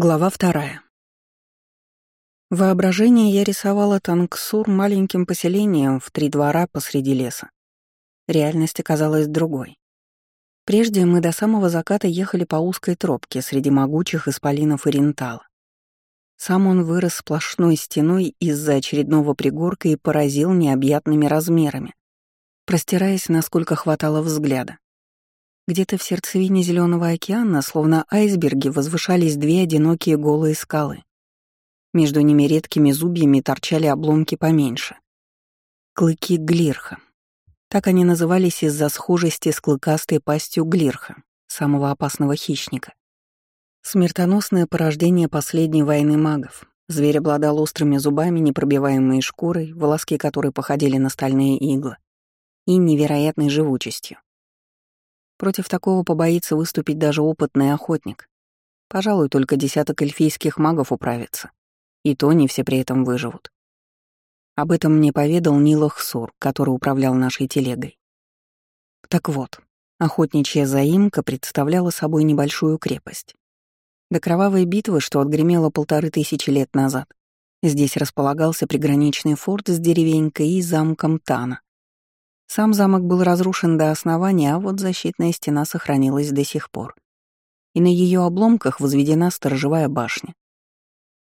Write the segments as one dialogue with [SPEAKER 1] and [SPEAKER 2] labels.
[SPEAKER 1] Глава вторая. Воображение я рисовала Тангсур маленьким поселением в три двора посреди леса. Реальность оказалась другой. Прежде мы до самого заката ехали по узкой тропке среди могучих исполинов и рентала. Сам он вырос сплошной стеной из-за очередного пригорка и поразил необъятными размерами, простираясь, насколько хватало взгляда. Где-то в сердцевине Зеленого океана, словно айсберги, возвышались две одинокие голые скалы. Между ними редкими зубьями торчали обломки поменьше. Клыки глирха. Так они назывались из-за схожести с клыкастой пастью глирха, самого опасного хищника. Смертоносное порождение последней войны магов. Зверь обладал острыми зубами, непробиваемой шкурой, волоски которой походили на стальные иглы, и невероятной живучестью. Против такого побоится выступить даже опытный охотник. Пожалуй, только десяток эльфийских магов управится. И то не все при этом выживут. Об этом мне поведал Нилах Сур, который управлял нашей телегой. Так вот, охотничья заимка представляла собой небольшую крепость. До кровавой битвы, что отгремела полторы тысячи лет назад, здесь располагался приграничный форт с деревенькой и замком Тана, сам замок был разрушен до основания, а вот защитная стена сохранилась до сих пор. И на ее обломках возведена сторожевая башня.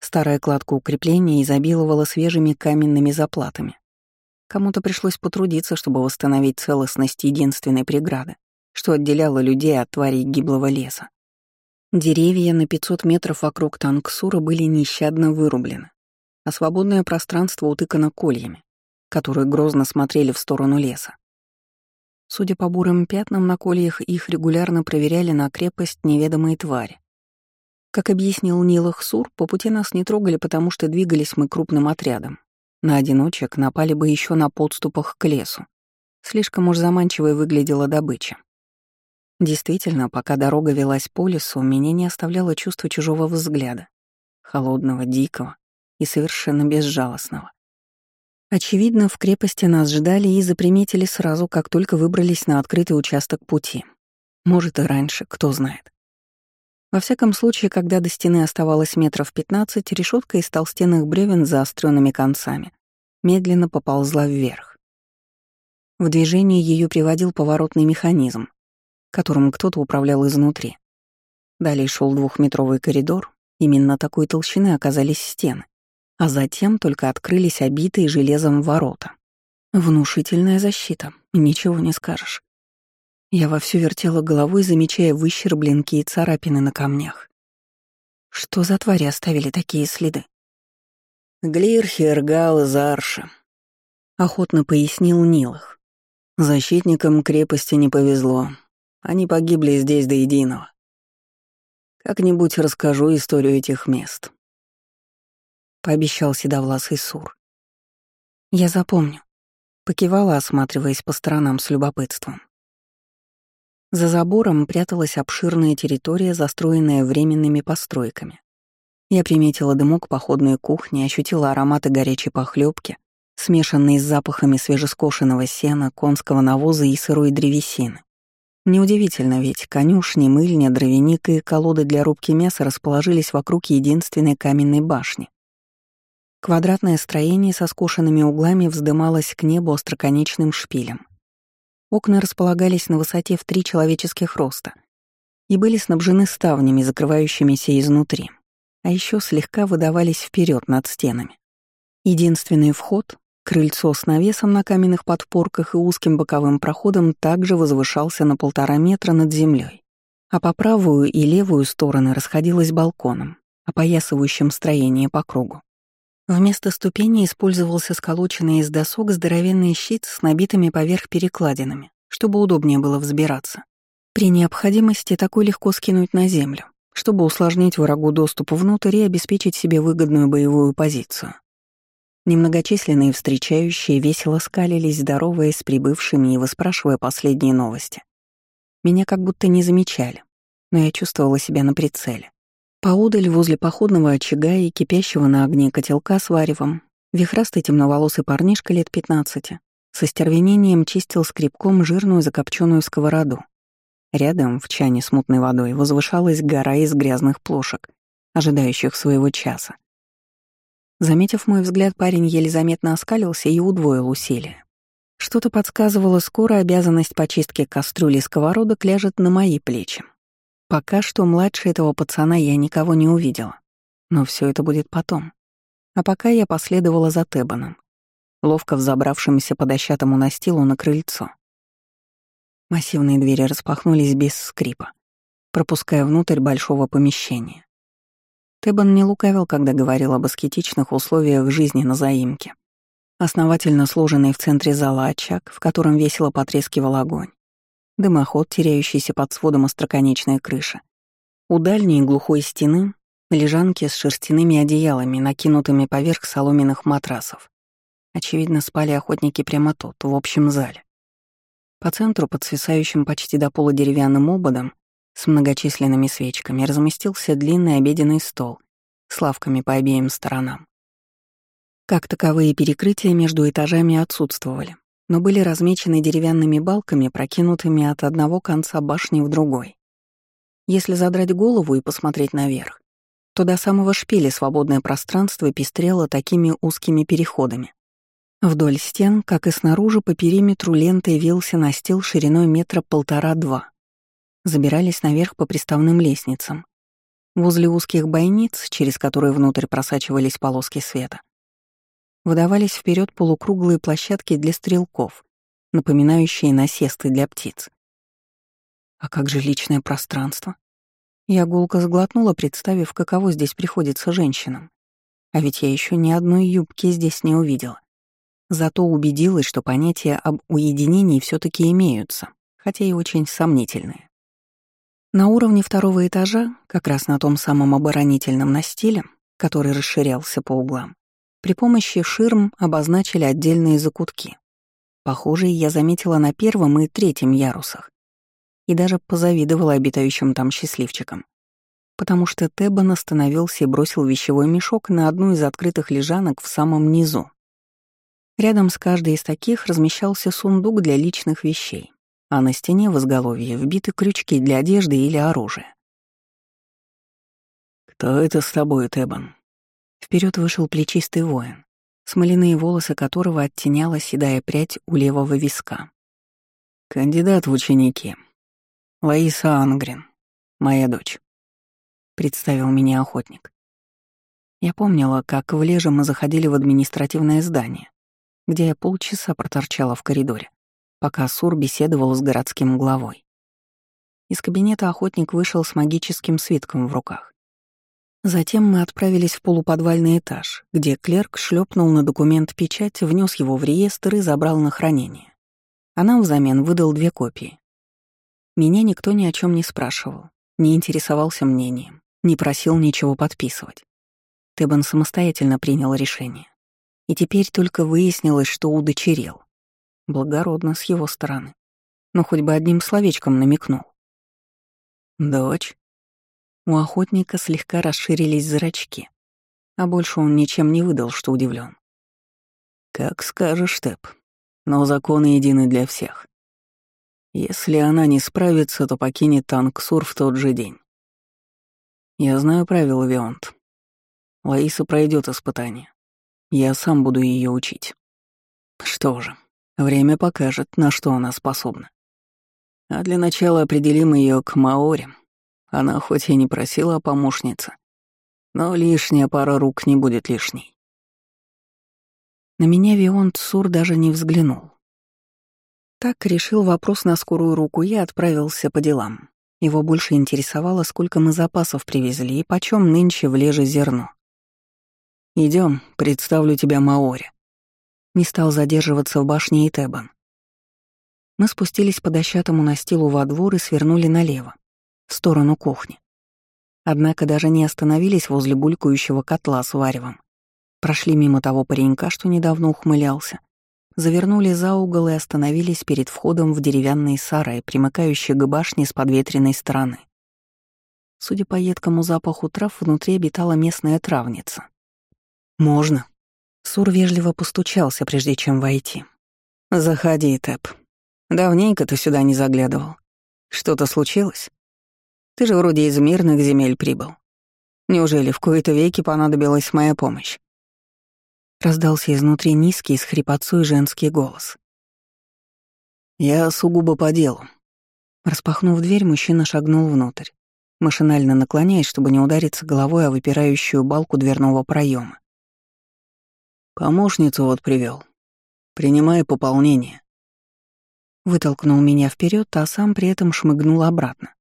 [SPEAKER 1] Старая кладка укрепления изобиловала свежими каменными заплатами. Кому-то пришлось потрудиться, чтобы восстановить целостность единственной преграды, что отделяло людей от тварей гиблого леса. Деревья на 500 метров вокруг Танксура были нещадно вырублены, а свободное пространство утыкано кольями, которые грозно смотрели в сторону леса. Судя по бурым пятнам на кольях, их регулярно проверяли на крепость неведомой твари. Как объяснил Нилах Сур, по пути нас не трогали, потому что двигались мы крупным отрядом. На одиночек напали бы еще на подступах к лесу. Слишком уж заманчивой выглядела добыча. Действительно, пока дорога велась по лесу, меня не оставляло чувство чужого взгляда. Холодного, дикого и совершенно безжалостного. Очевидно, в крепости нас ждали и заприметили сразу, как только выбрались на открытый участок пути. Может, и раньше, кто знает. Во всяком случае, когда до стены оставалось метров пятнадцать, решетка из толстенных бревен с заостренными концами медленно поползла вверх. В движение ее приводил поворотный механизм, которым кто-то управлял изнутри. Далее шел двухметровый коридор, именно такой толщины оказались стены а затем только открылись обитые железом ворота. Внушительная защита, ничего не скажешь. Я вовсю вертела головой, замечая выщербленки и царапины на камнях. Что за твари оставили такие следы? Глир, Хергал и Зарша. Охотно пояснил Нилах. Защитникам крепости не повезло. Они погибли здесь до единого. Как-нибудь расскажу историю этих мест пообещал седовласый Сур. «Я запомню», — покивала, осматриваясь по сторонам с любопытством. За забором пряталась обширная территория, застроенная временными постройками. Я приметила дымок походной кухни, ощутила ароматы горячей похлебки, смешанные с запахами свежескошенного сена, конского навоза и сырой древесины. Неудивительно, ведь конюшни, мыльня, дровяник и колоды для рубки мяса расположились вокруг единственной каменной башни. Квадратное строение со скошенными углами вздымалось к небу остроконечным шпилем. Окна располагались на высоте в три человеческих роста и были снабжены ставнями, закрывающимися изнутри, а еще слегка выдавались вперед над стенами. Единственный вход, крыльцо с навесом на каменных подпорках и узким боковым проходом также возвышался на полтора метра над землей, а по правую и левую стороны расходилось балконом, опоясывающим строение по кругу. Вместо ступени использовался сколоченный из досок здоровенный щит с набитыми поверх перекладинами, чтобы удобнее было взбираться. При необходимости такой легко скинуть на землю, чтобы усложнить врагу доступ внутрь и обеспечить себе выгодную боевую позицию. Немногочисленные встречающие весело скалились, здороваясь с прибывшими и выспрашивая последние новости. Меня как будто не замечали, но я чувствовала себя на прицеле. Поодаль, возле походного очага и кипящего на огне котелка с варевом, вихрастый темноволосый парнишка лет пятнадцати со стервенением чистил скребком жирную закопченную сковороду. Рядом, в чане с мутной водой, возвышалась гора из грязных плошек, ожидающих своего часа. Заметив мой взгляд, парень еле заметно оскалился и удвоил усилия. Что-то подсказывало, скоро обязанность почистки кастрюли и сковородок ляжет на мои плечи. Пока что младше этого пацана я никого не увидела. Но все это будет потом. А пока я последовала за Тебаном, ловко взобравшимся по дощатому настилу на крыльцо. Массивные двери распахнулись без скрипа, пропуская внутрь большого помещения. Тебан не лукавил, когда говорил об аскетичных условиях жизни на заимке. Основательно сложенный в центре зала очаг, в котором весело потрескивал огонь. Дымоход, теряющийся под сводом остроконечной крыши. У дальней глухой стены — лежанки с шерстяными одеялами, накинутыми поверх соломенных матрасов. Очевидно, спали охотники прямо тут, в общем зале. По центру, под свисающим почти до пола деревянным ободом, с многочисленными свечками, разместился длинный обеденный стол с лавками по обеим сторонам. Как таковые перекрытия между этажами отсутствовали, но были размечены деревянными балками, прокинутыми от одного конца башни в другой. Если задрать голову и посмотреть наверх, то до самого шпиля свободное пространство пестрело такими узкими переходами. Вдоль стен, как и снаружи, по периметру лентой вился настил шириной метра полтора-два. Забирались наверх по приставным лестницам. Возле узких бойниц, через которые внутрь просачивались полоски света, выдавались вперед полукруглые площадки для стрелков, напоминающие насесты для птиц. А как же личное пространство? Я гулко сглотнула, представив, каково здесь приходится женщинам. А ведь я еще ни одной юбки здесь не увидела. Зато убедилась, что понятия об уединении все таки имеются, хотя и очень сомнительные. На уровне второго этажа, как раз на том самом оборонительном настиле, который расширялся по углам, при помощи ширм обозначили отдельные закутки. Похожие я заметила на первом и третьем ярусах. И даже позавидовала обитающим там счастливчикам. Потому что Тебан остановился и бросил вещевой мешок на одну из открытых лежанок в самом низу. Рядом с каждой из таких размещался сундук для личных вещей, а на стене в изголовье вбиты крючки для одежды или оружия.
[SPEAKER 2] «Кто это с тобой, Тебан?»
[SPEAKER 1] Вперед вышел плечистый воин, смоляные волосы которого оттеняла седая прядь у левого виска.
[SPEAKER 2] «Кандидат в ученики. Лаиса Ангрин, моя дочь», — представил меня охотник.
[SPEAKER 1] Я помнила, как в Леже мы заходили в административное здание, где я полчаса проторчала в коридоре, пока Сур беседовал с городским главой. Из кабинета охотник вышел с магическим свитком в руках. Затем мы отправились в полуподвальный этаж, где клерк шлепнул на документ печать, внес его в реестр и забрал на хранение. А нам взамен выдал две копии. Меня никто ни о чем не спрашивал, не интересовался мнением, не просил ничего подписывать. Тебан самостоятельно принял решение. И теперь только выяснилось, что удочерел. Благородно с его стороны. Но хоть бы одним словечком намекнул.
[SPEAKER 2] «Дочь?»
[SPEAKER 1] У охотника слегка расширились зрачки, а больше он ничем не выдал, что удивлен.
[SPEAKER 2] «Как скажешь, Тэп, но законы едины для всех. Если она не справится, то покинет Танксур в тот же день. Я знаю правила Вионт. Лаиса пройдет испытание. Я сам буду ее учить. Что же, время покажет, на что она способна. А для начала определим ее к Маоре, она хоть и не просила о помощнице, но лишняя пара рук не будет лишней.
[SPEAKER 1] На меня Вион Цур даже не взглянул. Так решил вопрос на скорую руку и отправился по делам. Его больше интересовало, сколько мы запасов привезли и почем нынче влеже зерно. Идем, представлю тебя Маоре. Не стал задерживаться в башне Итебан. Мы спустились по дощатому настилу во двор и свернули налево в сторону кухни. Однако даже не остановились возле булькающего котла с варевом. Прошли мимо того паренька, что недавно ухмылялся, завернули за угол и остановились перед входом в деревянный сарай, примыкающий к башне с подветренной стороны. Судя по едкому запаху трав, внутри обитала местная травница. «Можно?» Сур вежливо постучался, прежде чем войти. «Заходи, Тэп. Давненько ты сюда не заглядывал. Что-то случилось?» Ты же вроде из мирных земель прибыл. Неужели в кои-то веки понадобилась моя помощь? Раздался изнутри низкий, с хрипотцой женский голос.
[SPEAKER 2] «Я сугубо по делу».
[SPEAKER 1] Распахнув дверь, мужчина шагнул внутрь, машинально наклоняясь, чтобы не удариться головой о выпирающую балку дверного проема.
[SPEAKER 2] «Помощницу вот привел. Принимай пополнение».
[SPEAKER 1] Вытолкнул меня вперед, а сам при этом шмыгнул обратно.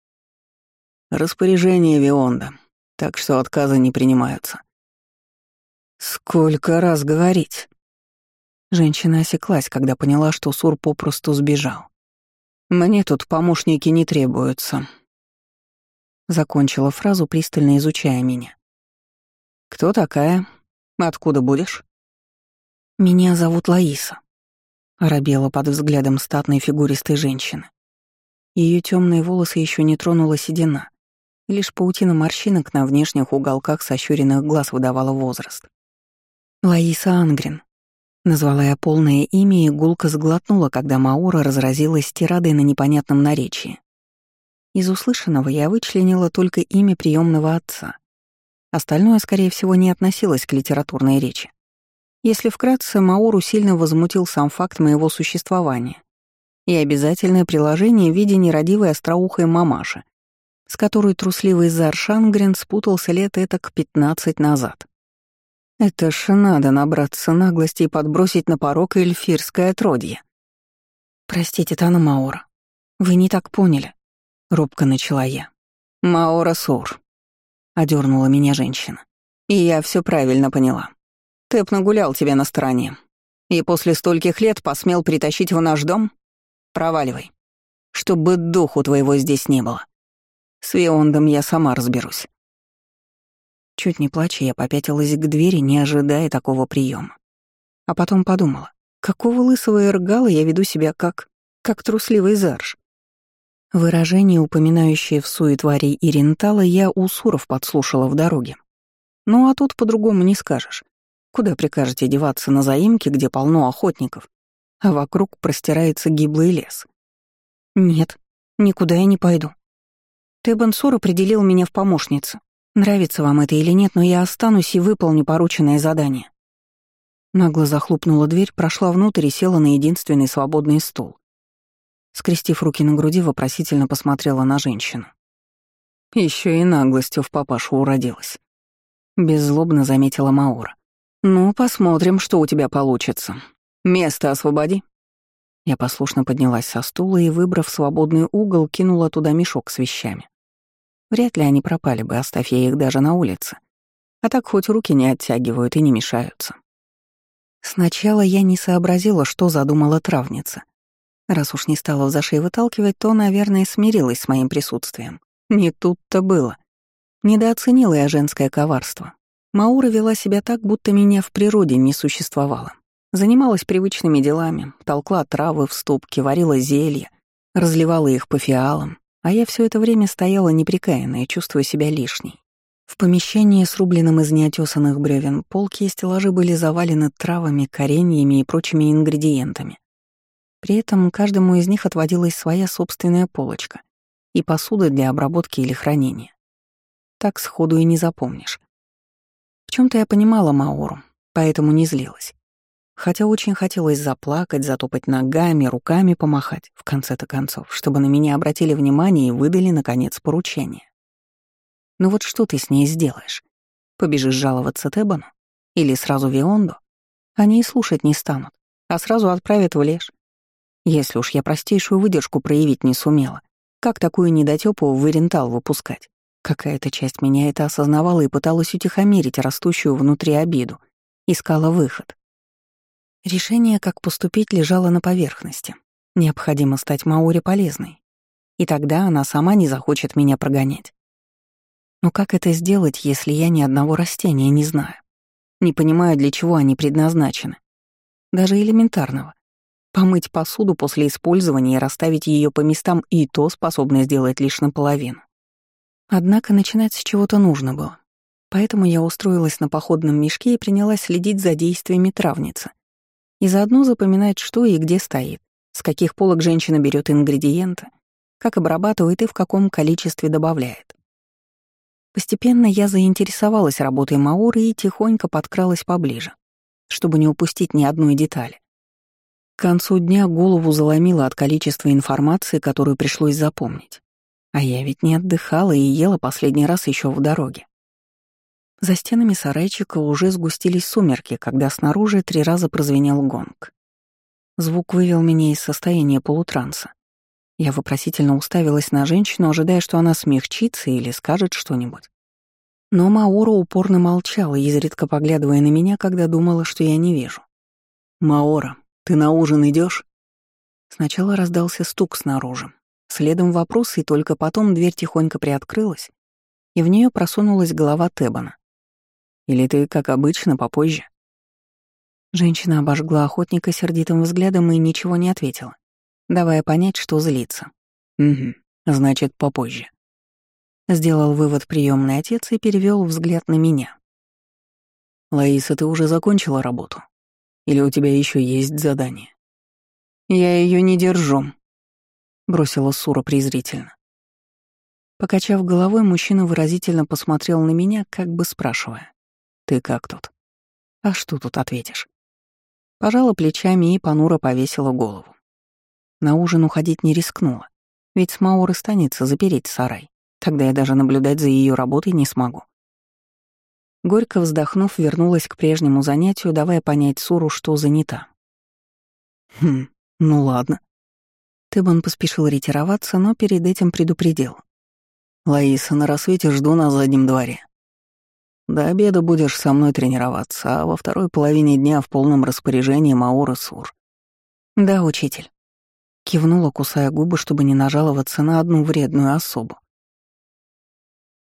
[SPEAKER 2] «Распоряжение Вионда, так что отказы не принимаются».
[SPEAKER 1] «Сколько раз говорить?» Женщина осеклась, когда поняла, что Сур попросту сбежал. «Мне тут помощники не требуются». Закончила фразу, пристально изучая меня. «Кто такая? Откуда будешь?» «Меня зовут Лаиса», — оробела под взглядом статной фигуристой женщины. Ее темные волосы еще не тронула седина, лишь паутина морщинок на внешних уголках сощуренных глаз выдавала возраст. «Лаиса Ангрин», Назвала я полное имя и гулко сглотнула, когда Маура разразилась тирадой на непонятном наречии. Из услышанного я вычленила только имя приемного отца. Остальное, скорее всего, не относилось к литературной речи. Если вкратце, Мауру сильно возмутил сам факт моего существования и обязательное приложение в виде нерадивой остроухой мамаши, с которой трусливый Зар Шангрен спутался лет этак пятнадцать назад. Это ж надо набраться наглости и подбросить на порог эльфирское отродье. «Простите, Тана Маура, вы не так поняли», — робко начала я. «Маура Сур», — одернула меня женщина. «И я все правильно поняла. Тэп нагулял тебя на стороне. И после стольких лет посмел притащить в наш дом? Проваливай. Чтобы духу твоего здесь не было. С Виондом я сама разберусь. Чуть не плача, я попятилась к двери, не ожидая такого приема. А потом подумала, какого лысого эргала я веду себя как... как трусливый зарж. Выражение, упоминающее в суе тварей Ирентала, я у Суров подслушала в дороге. Ну а тут по-другому не скажешь. Куда прикажете деваться на заимке, где полно охотников, а вокруг простирается гиблый лес? Нет, никуда я не пойду. Тебан Сур определил меня в помощнице, Нравится вам это или нет, но я останусь и выполню порученное задание. Нагло захлопнула дверь, прошла внутрь и села на единственный свободный стул. Скрестив руки на груди, вопросительно посмотрела на женщину. Еще и наглостью в папашу уродилась. Беззлобно заметила Маура. «Ну, посмотрим, что у тебя получится. Место освободи». Я послушно поднялась со стула и, выбрав свободный угол, кинула туда мешок с вещами. Вряд ли они пропали бы, оставь их даже на улице. А так хоть руки не оттягивают и не мешаются. Сначала я не сообразила, что задумала травница. Раз уж не стала за шею выталкивать, то, наверное, смирилась с моим присутствием. Не тут-то было. Недооценила я женское коварство. Маура вела себя так, будто меня в природе не существовало. Занималась привычными делами, толкла травы в ступке, варила зелья, разливала их по фиалам, а я все это время стояла неприкаянная, чувствуя себя лишней. В помещении, срубленном из неотесанных бревен, полки и стеллажи были завалены травами, кореньями и прочими ингредиентами. При этом каждому из них отводилась своя собственная полочка и посуда для обработки или хранения. Так сходу и не запомнишь. В чем то я понимала Мауру, поэтому не злилась. Хотя очень хотелось заплакать, затопать ногами, руками помахать, в конце-то концов, чтобы на меня обратили внимание и выдали, наконец, поручение. Ну вот что ты с ней сделаешь? Побежишь жаловаться Тебану? Или сразу Вионду? Они и слушать не станут, а сразу отправят в лес. Если уж я простейшую выдержку проявить не сумела, как такую недотёпу в Ирентал выпускать? Какая-то часть меня это осознавала и пыталась утихомирить растущую внутри обиду, искала выход. Решение, как поступить, лежало на поверхности. Необходимо стать Мауре полезной. И тогда она сама не захочет меня прогонять. Но как это сделать, если я ни одного растения не знаю? Не понимаю, для чего они предназначены. Даже элементарного. Помыть посуду после использования и расставить ее по местам и то способны сделать лишь наполовину. Однако начинать с чего-то нужно было. Поэтому я устроилась на походном мешке и принялась следить за действиями травницы — и заодно запоминать, что и где стоит, с каких полок женщина берет ингредиенты, как обрабатывает и в каком количестве добавляет. Постепенно я заинтересовалась работой Мауры и тихонько подкралась поближе, чтобы не упустить ни одной детали. К концу дня голову заломило от количества информации, которую пришлось запомнить. А я ведь не отдыхала и ела последний раз еще в дороге. За стенами сарайчика уже сгустились сумерки, когда снаружи три раза прозвенел гонг. Звук вывел меня из состояния полутранса. Я вопросительно уставилась на женщину, ожидая, что она смягчится или скажет что-нибудь. Но Маора упорно молчала, изредка поглядывая на меня, когда думала, что я не вижу. «Маора, ты на ужин идешь? Сначала раздался стук снаружи, следом вопрос, и только потом дверь тихонько приоткрылась, и в нее просунулась голова Тебана. «Или ты, как обычно, попозже?» Женщина обожгла охотника сердитым взглядом и ничего не ответила давая понять, что злится. «Угу, значит, попозже». Сделал вывод приемный отец и перевел взгляд на меня. «Лаиса, ты уже закончила работу? Или у тебя еще есть задание?» «Я ее не держу», — бросила Сура презрительно. Покачав головой, мужчина выразительно посмотрел на меня, как бы спрашивая. «Ты как тут?» «А что тут ответишь?» Пожала плечами и понуро повесила голову. На ужин уходить не рискнула, ведь с Мауры станется запереть сарай. Тогда я даже наблюдать за ее работой не смогу. Горько вздохнув, вернулась к прежнему занятию, давая понять Суру, что занята. Хм, ну ладно. Тебан поспешил ретироваться, но перед этим предупредил. «Лаиса, на рассвете жду на заднем дворе. До обеда будешь со мной тренироваться, а во второй половине дня в полном распоряжении Маура Сур». «Да, учитель». Кивнула, кусая губы, чтобы не нажаловаться на одну вредную особу.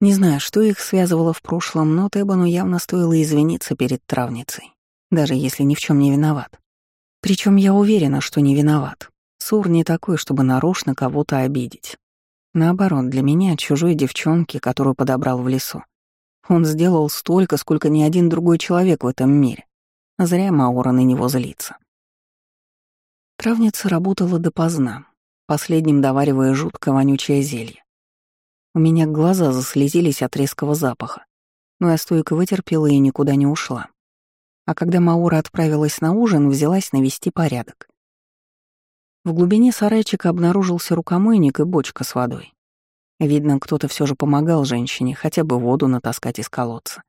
[SPEAKER 1] Не знаю, что их связывало в прошлом, но Тебану явно стоило извиниться перед травницей, даже если ни в чем не виноват. Причем я уверена, что не виноват. Сур не такой, чтобы нарочно кого-то обидеть. Наоборот, для меня, чужой девчонки, которую подобрал в лесу, он сделал столько, сколько ни один другой человек в этом мире. Зря Маура на него злится. Травница работала допоздна, последним доваривая жутко вонючее зелье. У меня глаза заслезились от резкого запаха, но я стойко вытерпела и никуда не ушла. А когда Маура отправилась на ужин, взялась навести порядок. В глубине сарайчика обнаружился рукомойник и бочка с водой. Видно, кто-то все же помогал женщине хотя бы воду натаскать из колодца.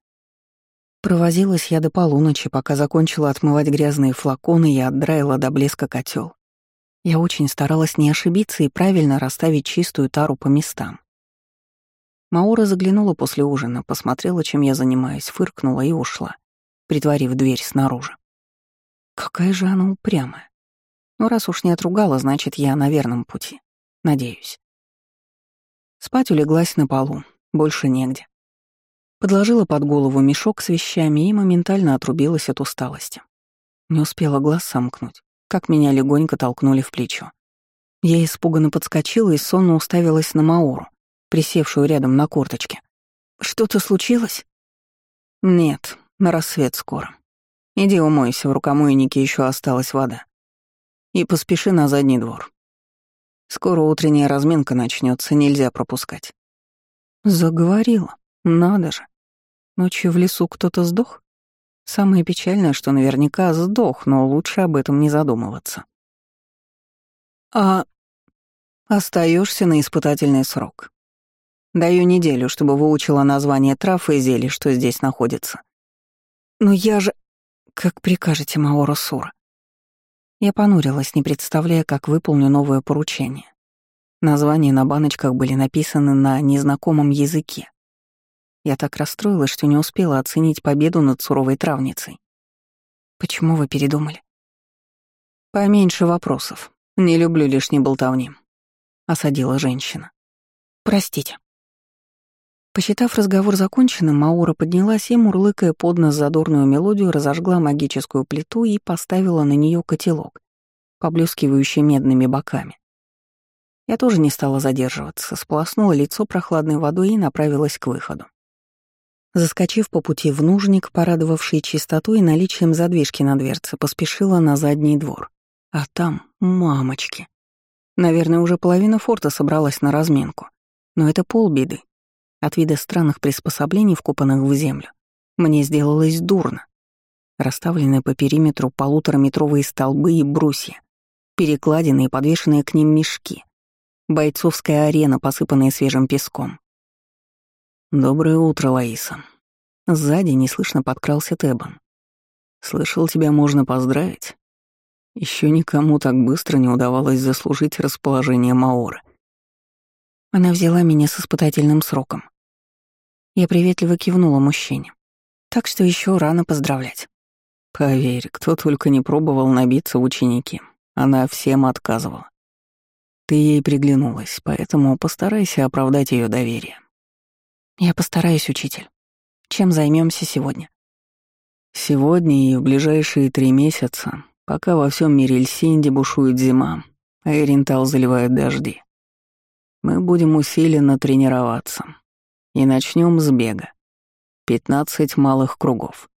[SPEAKER 1] Провозилась я до полуночи, пока закончила отмывать грязные флаконы и отдраила до блеска котел. Я очень старалась не ошибиться и правильно расставить чистую тару по местам. Маура заглянула после ужина, посмотрела, чем я занимаюсь, фыркнула и ушла, притворив дверь снаружи. Какая же она упрямая. Ну, раз уж не отругала, значит, я на верном пути. Надеюсь. Спать улеглась на полу, больше негде. Подложила под голову мешок с вещами и моментально отрубилась от усталости. Не успела глаз сомкнуть, как меня легонько толкнули в плечо. Я испуганно подскочила и сонно уставилась на Маору, присевшую рядом на корточке. «Что-то случилось?» «Нет, на рассвет скоро. Иди умойся, в рукомойнике еще осталась вода. И поспеши на задний двор. Скоро утренняя разминка начнется, нельзя пропускать». Заговорила. Надо же. Ночью в лесу кто-то сдох? Самое печальное, что наверняка сдох, но лучше об этом не задумываться. А остаешься на испытательный срок. Даю неделю, чтобы выучила название трав и зелий, что здесь находится. Но я же... Как прикажете, Маора Сура. Я понурилась, не представляя, как выполню новое поручение. Названия на баночках были написаны на незнакомом языке. Я так расстроилась, что не успела оценить победу над суровой травницей. Почему вы передумали? Поменьше вопросов. Не люблю лишней болтовни. Осадила женщина. Простите. Посчитав разговор законченным, Маура поднялась и, мурлыкая под нос задорную мелодию, разожгла магическую плиту и поставила на нее котелок, поблескивающий медными боками. Я тоже не стала задерживаться, сполоснула лицо прохладной водой и направилась к выходу. Заскочив по пути в нужник, порадовавший чистотой и наличием задвижки на дверце, поспешила на задний двор. А там — мамочки. Наверное, уже половина форта собралась на разминку. Но это полбеды. От вида странных приспособлений, вкопанных в землю, мне сделалось дурно. Расставленные по периметру полутораметровые столбы и брусья, перекладины и подвешенные к ним мешки, бойцовская арена, посыпанная свежим песком. «Доброе утро, Лаиса». Сзади неслышно подкрался Тебан. «Слышал, тебя можно поздравить. Еще никому так быстро не удавалось заслужить расположение Маоры». Она взяла меня с испытательным сроком. Я приветливо кивнула мужчине. Так что еще рано поздравлять.
[SPEAKER 2] Поверь, кто только не пробовал набиться ученики, она всем отказывала. Ты ей приглянулась, поэтому постарайся оправдать ее доверие.
[SPEAKER 1] Я постараюсь, учитель. Чем займемся сегодня?
[SPEAKER 2] Сегодня и в ближайшие три месяца, пока во всем мире Эльсинди бушует зима, а Эрентал заливает дожди. Мы будем усиленно тренироваться. И начнем с бега. Пятнадцать малых кругов.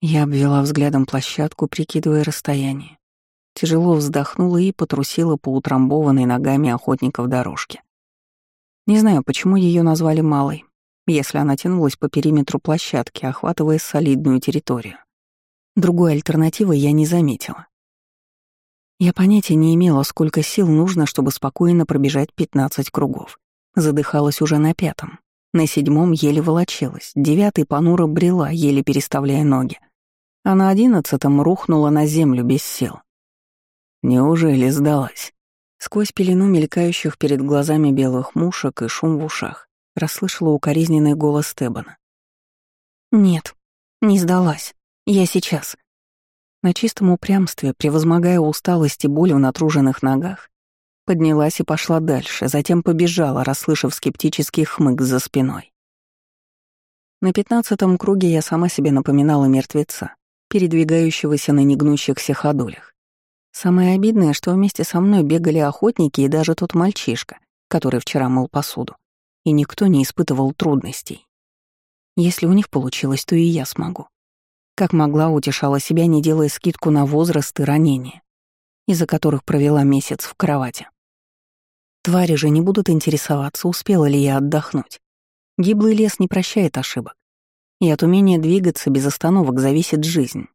[SPEAKER 1] Я обвела взглядом площадку, прикидывая расстояние. Тяжело вздохнула и потрусила по утрамбованной ногами охотников дорожке. Не знаю, почему ее назвали малой, если она тянулась по периметру площадки, охватывая солидную территорию. Другой альтернативы я не заметила. Я понятия не имела, сколько сил нужно, чтобы спокойно пробежать 15 кругов. Задыхалась уже на пятом. На седьмом еле волочилась, девятый понуро брела, еле переставляя ноги. А на одиннадцатом рухнула на землю без сил.
[SPEAKER 2] Неужели сдалась?
[SPEAKER 1] Сквозь пелену мелькающих перед глазами белых мушек и шум в ушах расслышала укоризненный голос Тебана. «Нет, не сдалась. Я сейчас». На чистом упрямстве, превозмогая усталость и боль в натруженных ногах, Поднялась и пошла дальше, затем побежала, расслышав скептический хмык за спиной. На пятнадцатом круге я сама себе напоминала мертвеца, передвигающегося на негнущихся ходулях. Самое обидное, что вместе со мной бегали охотники и даже тот мальчишка, который вчера мыл посуду, и никто не испытывал трудностей. Если у них получилось, то и я смогу. Как могла, утешала себя, не делая скидку на возраст и ранения, из-за которых провела месяц в кровати. Твари же не будут интересоваться, успела ли я отдохнуть. Гиблый лес не прощает ошибок. И от умения двигаться без остановок зависит жизнь.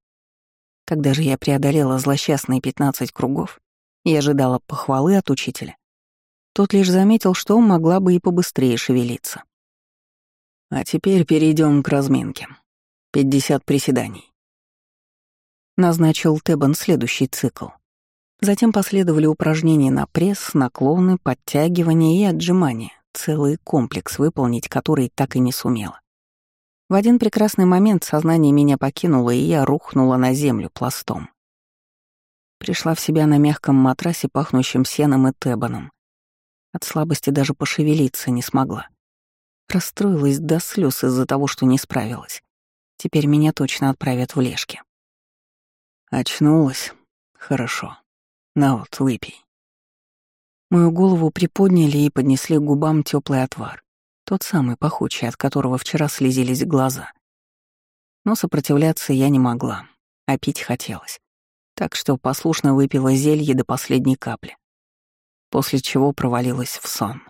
[SPEAKER 1] Когда же я преодолела злосчастные 15 кругов и ожидала похвалы от учителя, тот лишь заметил, что могла бы и побыстрее шевелиться.
[SPEAKER 2] А теперь перейдем к разминке. 50 приседаний.
[SPEAKER 1] Назначил Тебан следующий цикл. Затем последовали упражнения на пресс, наклоны, подтягивания и отжимания, целый комплекс, выполнить который так и не сумела. В один прекрасный момент сознание меня покинуло, и я рухнула на землю пластом. Пришла в себя на мягком матрасе, пахнущем сеном и тебаном. От слабости даже пошевелиться не смогла. Расстроилась до слез из-за того, что не справилась. Теперь меня точно отправят в лешки.
[SPEAKER 2] Очнулась. Хорошо. На вот, выпей.
[SPEAKER 1] Мою голову приподняли и поднесли к губам теплый отвар, тот самый пахучий, от которого вчера слезились глаза. Но сопротивляться я не могла, а пить хотелось, так что послушно выпила зелье до последней капли, после чего провалилась в сон.